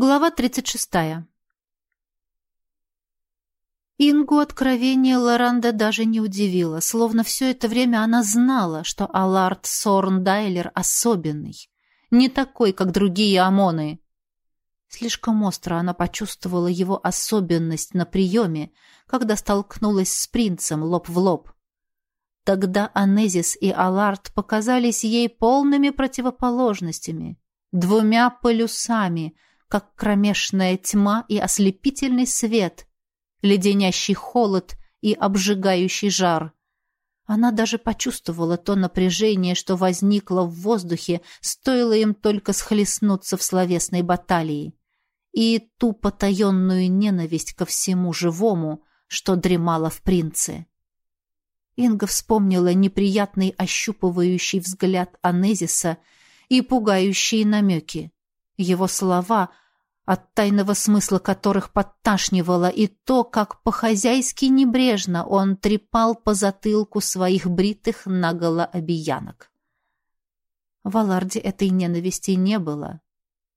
Глава 36. Ингу откровение Лоранда даже не удивило, словно все это время она знала, что Аларт Сорндайлер особенный, не такой, как другие ОМОНы. Слишком остро она почувствовала его особенность на приеме, когда столкнулась с принцем лоб в лоб. Тогда Анезис и Аларт показались ей полными противоположностями, двумя полюсами — как кромешная тьма и ослепительный свет, леденящий холод и обжигающий жар. Она даже почувствовала то напряжение, что возникло в воздухе, стоило им только схлестнуться в словесной баталии, и ту потаенную ненависть ко всему живому, что дремала в принце. Инга вспомнила неприятный ощупывающий взгляд Анезиса и пугающие намеки его слова, от тайного смысла которых подташнивало, и то, как по-хозяйски небрежно он трепал по затылку своих бритых наголо обиянок. В Аларде этой ненависти не было.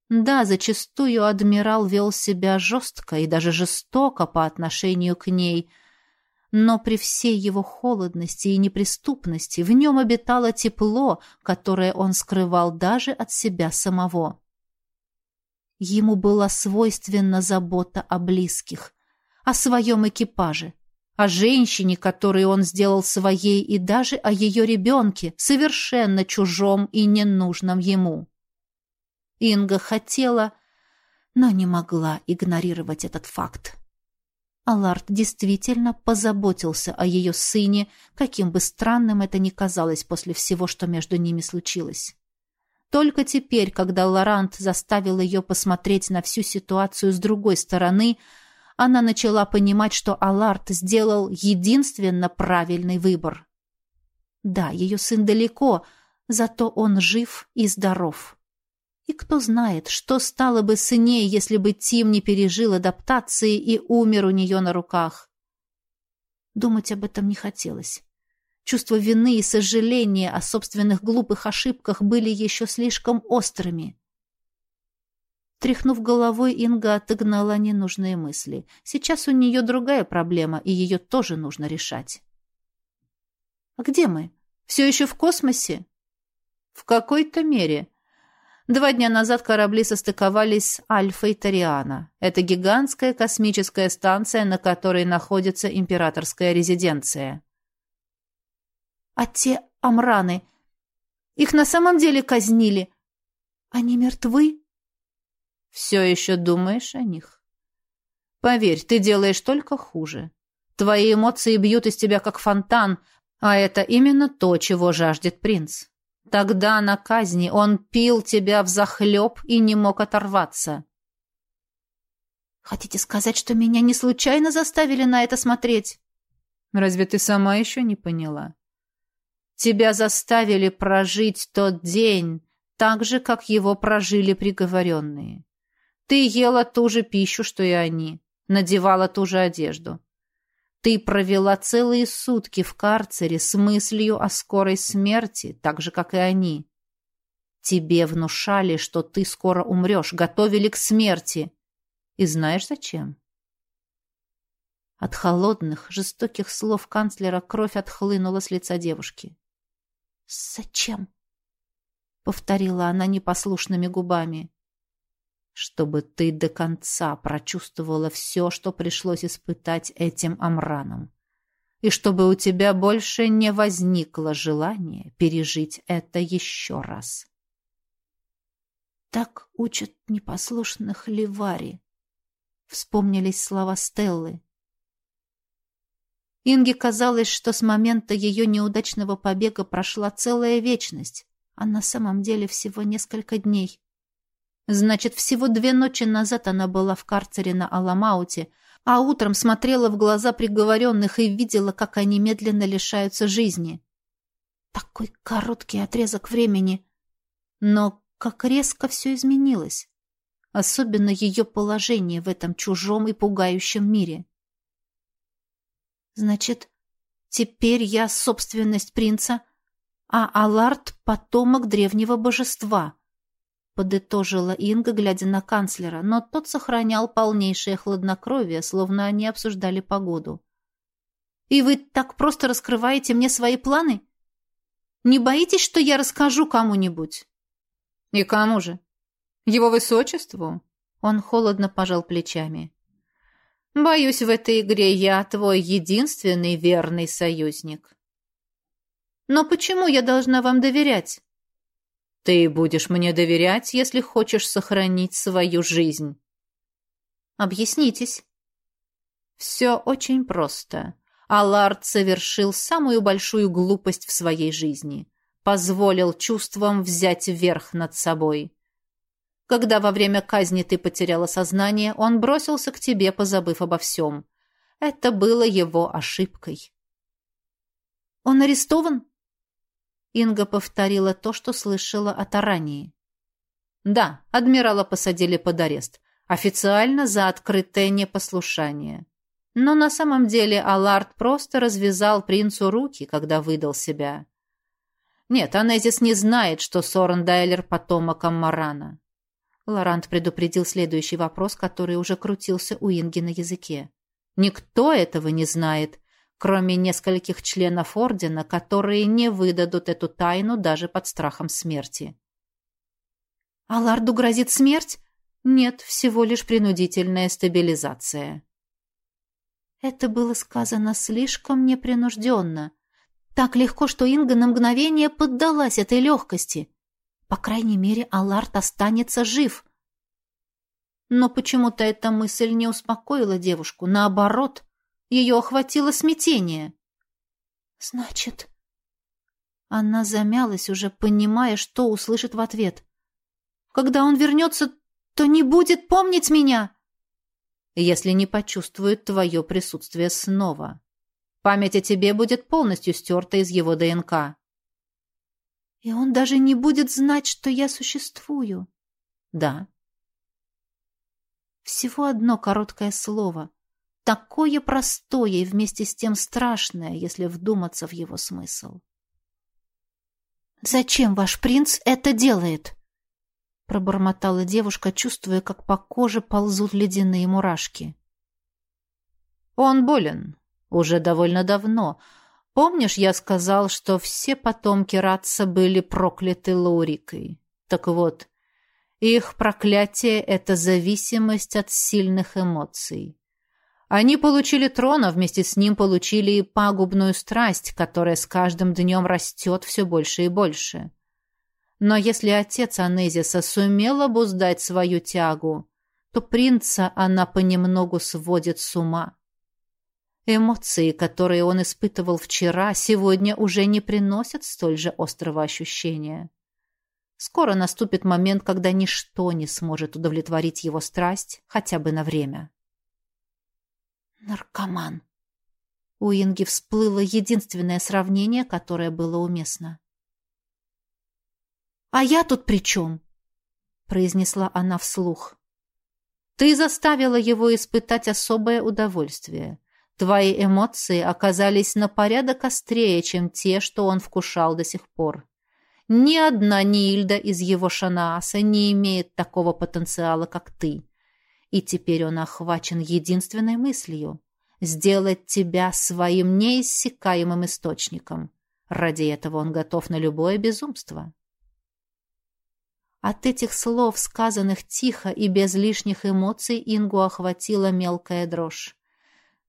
Да, зачастую адмирал вел себя жестко и даже жестоко по отношению к ней, но при всей его холодности и неприступности в нем обитало тепло, которое он скрывал даже от себя самого. Ему была свойственна забота о близких, о своем экипаже, о женщине, которую он сделал своей, и даже о ее ребенке, совершенно чужом и ненужном ему. Инга хотела, но не могла игнорировать этот факт. Аларт действительно позаботился о ее сыне, каким бы странным это ни казалось после всего, что между ними случилось. Только теперь, когда Лорант заставил ее посмотреть на всю ситуацию с другой стороны, она начала понимать, что Аларт сделал единственно правильный выбор. Да, ее сын далеко, зато он жив и здоров. И кто знает, что стало бы с ней, если бы Тим не пережил адаптации и умер у нее на руках. Думать об этом не хотелось. Чувство вины и сожаления о собственных глупых ошибках были еще слишком острыми. Тряхнув головой, Инга отогнала ненужные мысли. Сейчас у нее другая проблема, и ее тоже нужно решать. «А где мы? Все еще в космосе?» «В какой-то мере», Два дня назад корабли состыковались с Альфой Тариана. Это гигантская космическая станция, на которой находится императорская резиденция. А те амраны? Их на самом деле казнили? Они мертвы? Все еще думаешь о них? Поверь, ты делаешь только хуже. Твои эмоции бьют из тебя как фонтан, а это именно то, чего жаждет принц. Тогда на казни он пил тебя в захлеб и не мог оторваться. Хотите сказать, что меня не случайно заставили на это смотреть? Разве ты сама еще не поняла? Тебя заставили прожить тот день так же, как его прожили приговоренные. Ты ела ту же пищу, что и они, надевала ту же одежду. Ты провела целые сутки в карцере с мыслью о скорой смерти, так же, как и они. Тебе внушали, что ты скоро умрешь, готовили к смерти. И знаешь зачем? От холодных, жестоких слов канцлера кровь отхлынула с лица девушки. «Зачем?» — повторила она непослушными губами. «Чтобы ты до конца прочувствовала все, что пришлось испытать этим Амраном, и чтобы у тебя больше не возникло желания пережить это еще раз». «Так учат непослушных Ливари», — вспомнились слова Стеллы. Инге казалось, что с момента ее неудачного побега прошла целая вечность, а на самом деле всего несколько дней. Значит, всего две ночи назад она была в карцере на Аламауте, а утром смотрела в глаза приговоренных и видела, как они медленно лишаются жизни. Такой короткий отрезок времени. Но как резко все изменилось. Особенно ее положение в этом чужом и пугающем мире. Значит, теперь я собственность принца, а Аларт — потомок древнего божества. подытожила Инга, глядя на канцлера, но тот сохранял полнейшее хладнокровие, словно они обсуждали погоду. «И вы так просто раскрываете мне свои планы? Не боитесь, что я расскажу кому-нибудь?» «И кому же? Его высочеству?» Он холодно пожал плечами. «Боюсь, в этой игре я твой единственный верный союзник». «Но почему я должна вам доверять?» Ты будешь мне доверять, если хочешь сохранить свою жизнь. Объяснитесь. Все очень просто. Алард совершил самую большую глупость в своей жизни. Позволил чувствам взять верх над собой. Когда во время казни ты потеряла сознание, он бросился к тебе, позабыв обо всем. Это было его ошибкой. «Он арестован?» Инга повторила то, что слышала от Арании. Да, адмирала посадили под арест. Официально за открытое непослушание. Но на самом деле Аларт просто развязал принцу руки, когда выдал себя. Нет, Анезис не знает, что Сорен Дайлер потомок Аммарана. Лорант предупредил следующий вопрос, который уже крутился у Инги на языке. Никто этого не знает, кроме нескольких членов Ордена, которые не выдадут эту тайну даже под страхом смерти. «А Ларду грозит смерть?» «Нет, всего лишь принудительная стабилизация». Это было сказано слишком непринужденно. Так легко, что Инга на мгновение поддалась этой легкости. По крайней мере, Аларт останется жив. Но почему-то эта мысль не успокоила девушку. Наоборот, ее охватило смятение. «Значит...» Она замялась, уже понимая, что услышит в ответ. «Когда он вернется, то не будет помнить меня!» «Если не почувствует твое присутствие снова. Память о тебе будет полностью стерта из его ДНК». «И он даже не будет знать, что я существую?» «Да». Всего одно короткое слово — Такое простое и вместе с тем страшное, если вдуматься в его смысл. «Зачем ваш принц это делает?» пробормотала девушка, чувствуя, как по коже ползут ледяные мурашки. «Он болен. Уже довольно давно. Помнишь, я сказал, что все потомки Ратса были прокляты Лаурикой? Так вот, их проклятие — это зависимость от сильных эмоций. Они получили трон, а вместе с ним получили и пагубную страсть, которая с каждым днем растет все больше и больше. Но если отец Анезиса сумел обуздать свою тягу, то принца она понемногу сводит с ума. Эмоции, которые он испытывал вчера, сегодня уже не приносят столь же острого ощущения. Скоро наступит момент, когда ничто не сможет удовлетворить его страсть хотя бы на время. Наркоман. У Инги всплыло единственное сравнение, которое было уместно. «А я тут при чем?» — произнесла она вслух. «Ты заставила его испытать особое удовольствие. Твои эмоции оказались на порядок острее, чем те, что он вкушал до сих пор. Ни одна Нильда из его Шанааса не имеет такого потенциала, как ты и теперь он охвачен единственной мыслью — сделать тебя своим неиссякаемым источником. Ради этого он готов на любое безумство. От этих слов, сказанных тихо и без лишних эмоций, Ингу охватила мелкая дрожь.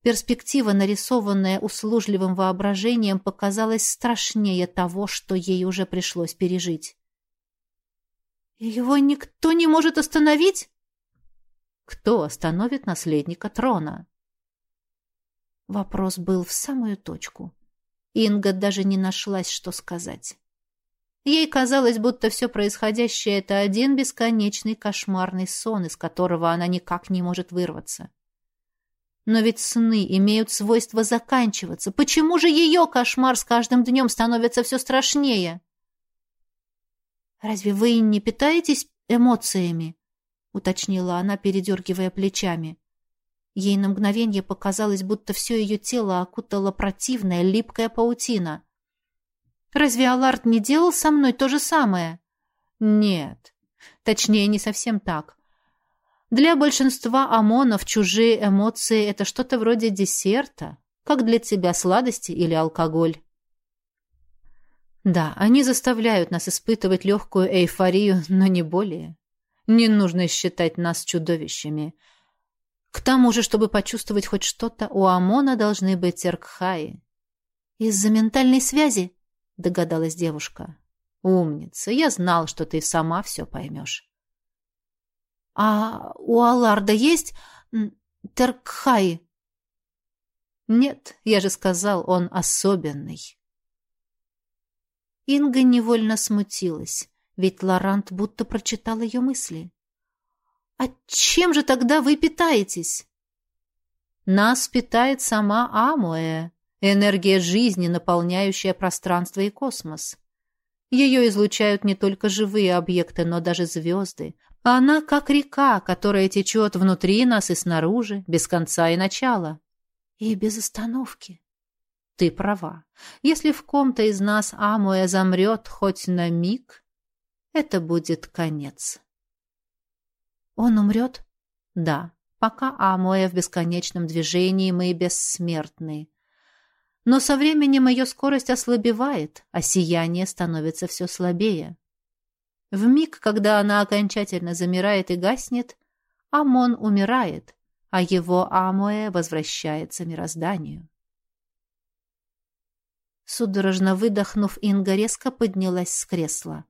Перспектива, нарисованная услужливым воображением, показалась страшнее того, что ей уже пришлось пережить. «Его никто не может остановить?» Кто остановит наследника трона? Вопрос был в самую точку. Инга даже не нашлась, что сказать. Ей казалось, будто все происходящее — это один бесконечный кошмарный сон, из которого она никак не может вырваться. Но ведь сны имеют свойство заканчиваться. Почему же ее кошмар с каждым днем становится все страшнее? «Разве вы не питаетесь эмоциями?» — уточнила она, передергивая плечами. Ей на мгновение показалось, будто все ее тело окутала противная, липкая паутина. «Разве Аларт не делал со мной то же самое?» «Нет. Точнее, не совсем так. Для большинства ОМОНов чужие эмоции – это что-то вроде десерта, как для тебя сладости или алкоголь. Да, они заставляют нас испытывать легкую эйфорию, но не более. Не нужно считать нас чудовищами. К тому же, чтобы почувствовать хоть что-то, у ОМОНа должны быть эркхаи. «Из-за ментальной связи?» — догадалась девушка. «Умница! Я знал, что ты сама все поймешь». «А у Алларда есть теркхаи?» «Нет, я же сказал, он особенный». Инга невольно смутилась, ведь Лорант будто прочитал ее мысли. «А чем же тогда вы питаетесь?» «Нас питает сама Амуэ, энергия жизни, наполняющая пространство и космос. Ее излучают не только живые объекты, но даже звезды. Она как река, которая течет внутри нас и снаружи, без конца и начала. И без остановки. Ты права. Если в ком-то из нас Амуэ замрет хоть на миг, это будет конец. Он умрет? Да. Пока Амуэ в бесконечном движении, мы бессмертны. Но со временем ее скорость ослабевает, а сияние становится все слабее. В миг, когда она окончательно замирает и гаснет, Амон умирает, а его Амуэ возвращается мирозданию. Судорожно выдохнув, Инга резко поднялась с кресла.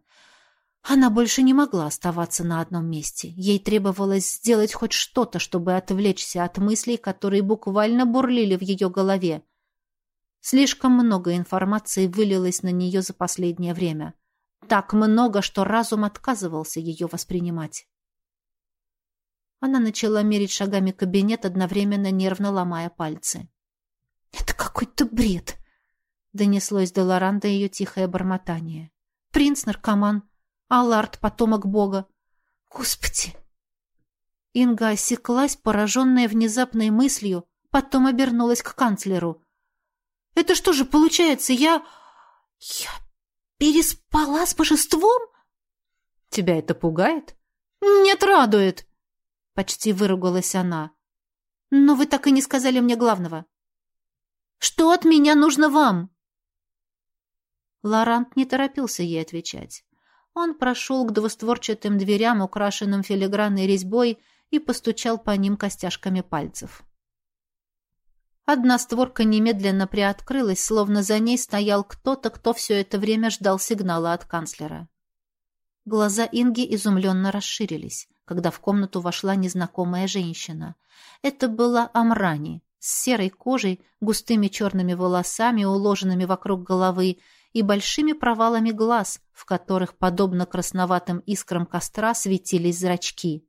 Она больше не могла оставаться на одном месте. Ей требовалось сделать хоть что-то, чтобы отвлечься от мыслей, которые буквально бурлили в ее голове. Слишком много информации вылилось на нее за последнее время. Так много, что разум отказывался ее воспринимать. Она начала мерить шагами кабинет, одновременно нервно ломая пальцы. «Это какой-то бред!» — донеслось до Лоранда ее тихое бормотание. «Принц наркоман, Аллард потомок бога. Господи!» Инга осеклась, пораженная внезапной мыслью, потом обернулась к канцлеру. «Это что же получается, я... я переспала с божеством?» «Тебя это пугает?» «Нет, радует!» Почти выругалась она. «Но вы так и не сказали мне главного. Что от меня нужно вам?» Лорант не торопился ей отвечать. Он прошел к двустворчатым дверям, украшенным филигранной резьбой, и постучал по ним костяшками пальцев. Одна створка немедленно приоткрылась, словно за ней стоял кто-то, кто все это время ждал сигнала от канцлера. Глаза Инги изумленно расширились, когда в комнату вошла незнакомая женщина. Это была Амрани, с серой кожей, густыми черными волосами, уложенными вокруг головы, и большими провалами глаз, в которых, подобно красноватым искрам костра, светились зрачки.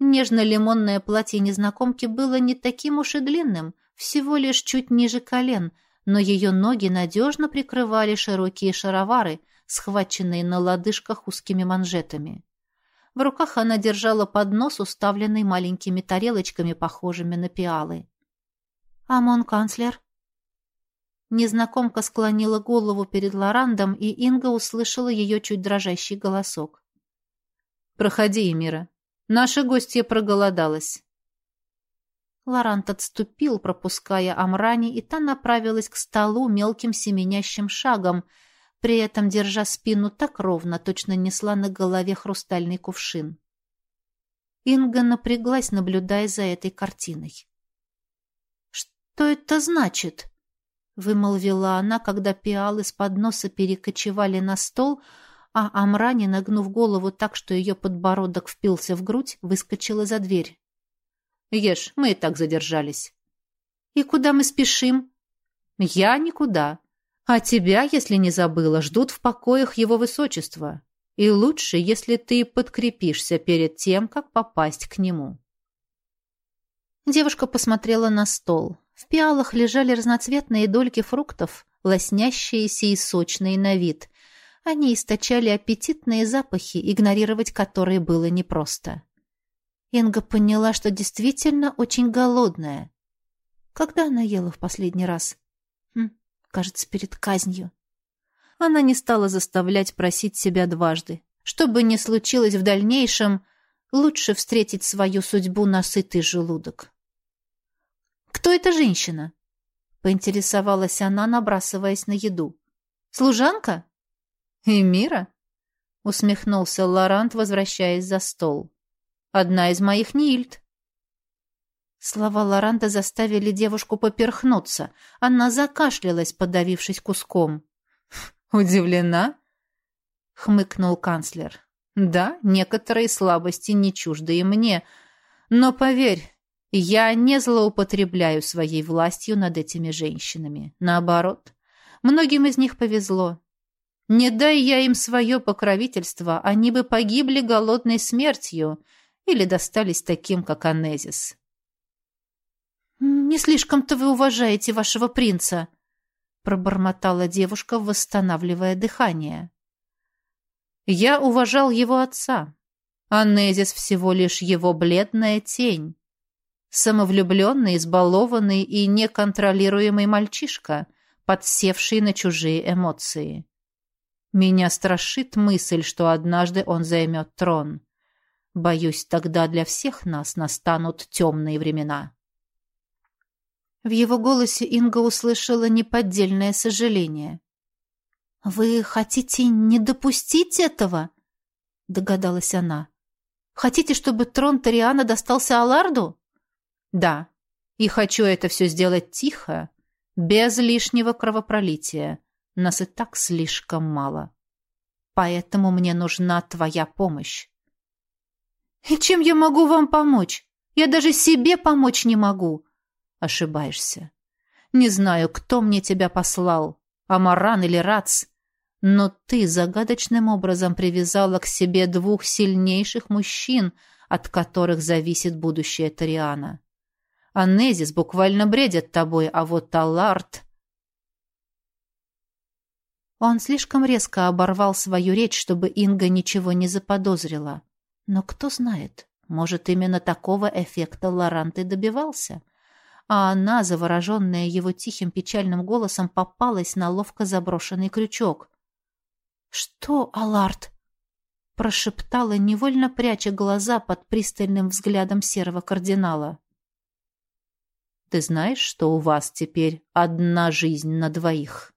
Нежно-лимонное платье незнакомки было не таким уж и длинным, всего лишь чуть ниже колен, но ее ноги надежно прикрывали широкие шаровары, схваченные на лодыжках узкими манжетами. В руках она держала поднос, уставленный маленькими тарелочками, похожими на пиалы. «Амон, канцлер?» Незнакомка склонила голову перед Лорандом, и Инга услышала ее чуть дрожащий голосок. «Проходи, Эмира. Наша гостья проголодалась». Лорант отступил, пропуская Амрани, и та направилась к столу мелким семенящим шагом, при этом держа спину так ровно, точно несла на голове хрустальный кувшин. Инга напряглась, наблюдая за этой картиной. «Что это значит?» вымолвила она, когда пиалы с подноса перекочевали на стол, а Амрани, нагнув голову так, что ее подбородок впился в грудь, выскочила за дверь. «Ешь, мы и так задержались». «И куда мы спешим?» «Я никуда. А тебя, если не забыла, ждут в покоях его высочества. И лучше, если ты подкрепишься перед тем, как попасть к нему». Девушка посмотрела на стол. В пиалах лежали разноцветные дольки фруктов, лоснящиеся и сочные на вид. Они источали аппетитные запахи, игнорировать которые было непросто. Инга поняла, что действительно очень голодная. Когда она ела в последний раз? Хм, кажется, перед казнью. Она не стала заставлять просить себя дважды. Что бы ни случилось в дальнейшем, лучше встретить свою судьбу на сытый желудок. «Кто эта женщина?» — поинтересовалась она, набрасываясь на еду. «Служанка?» «Эмира?» — усмехнулся Лорант, возвращаясь за стол. «Одна из моих Нильд». Слова Лоранта заставили девушку поперхнуться. Она закашлялась, подавившись куском. «Удивлена?» — хмыкнул канцлер. «Да, некоторые слабости не чужды и мне, но, поверь, я не злоупотребляю своей властью над этими женщинами. Наоборот, многим из них повезло. Не дай я им свое покровительство, они бы погибли голодной смертью или достались таким, как Анезис. «Не слишком-то вы уважаете вашего принца», — пробормотала девушка, восстанавливая дыхание. «Я уважал его отца. Анезис всего лишь его бледная тень. Самовлюбленный, избалованный и неконтролируемый мальчишка, подсевший на чужие эмоции. Меня страшит мысль, что однажды он займет трон. Боюсь, тогда для всех нас настанут темные времена. В его голосе Инга услышала неподдельное сожаление. «Вы хотите не допустить этого?» — догадалась она. «Хотите, чтобы трон Ториана достался Аларду?» Да, и хочу это все сделать тихо, без лишнего кровопролития. Нас и так слишком мало. Поэтому мне нужна твоя помощь. И чем я могу вам помочь? Я даже себе помочь не могу. Ошибаешься. Не знаю, кто мне тебя послал, Амаран или Рац, но ты загадочным образом привязала к себе двух сильнейших мужчин, от которых зависит будущее Ториана. Анезис буквально бредит тобой, а вот Таларт... Он слишком резко оборвал свою речь, чтобы Инга ничего не заподозрила. Но кто знает, может, именно такого эффекта Лорант и добивался. А она, завороженная его тихим печальным голосом, попалась на ловко заброшенный крючок. «Что, Аларт?» прошептала, невольно пряча глаза под пристальным взглядом серого кардинала. Ты знаешь, что у вас теперь одна жизнь на двоих?»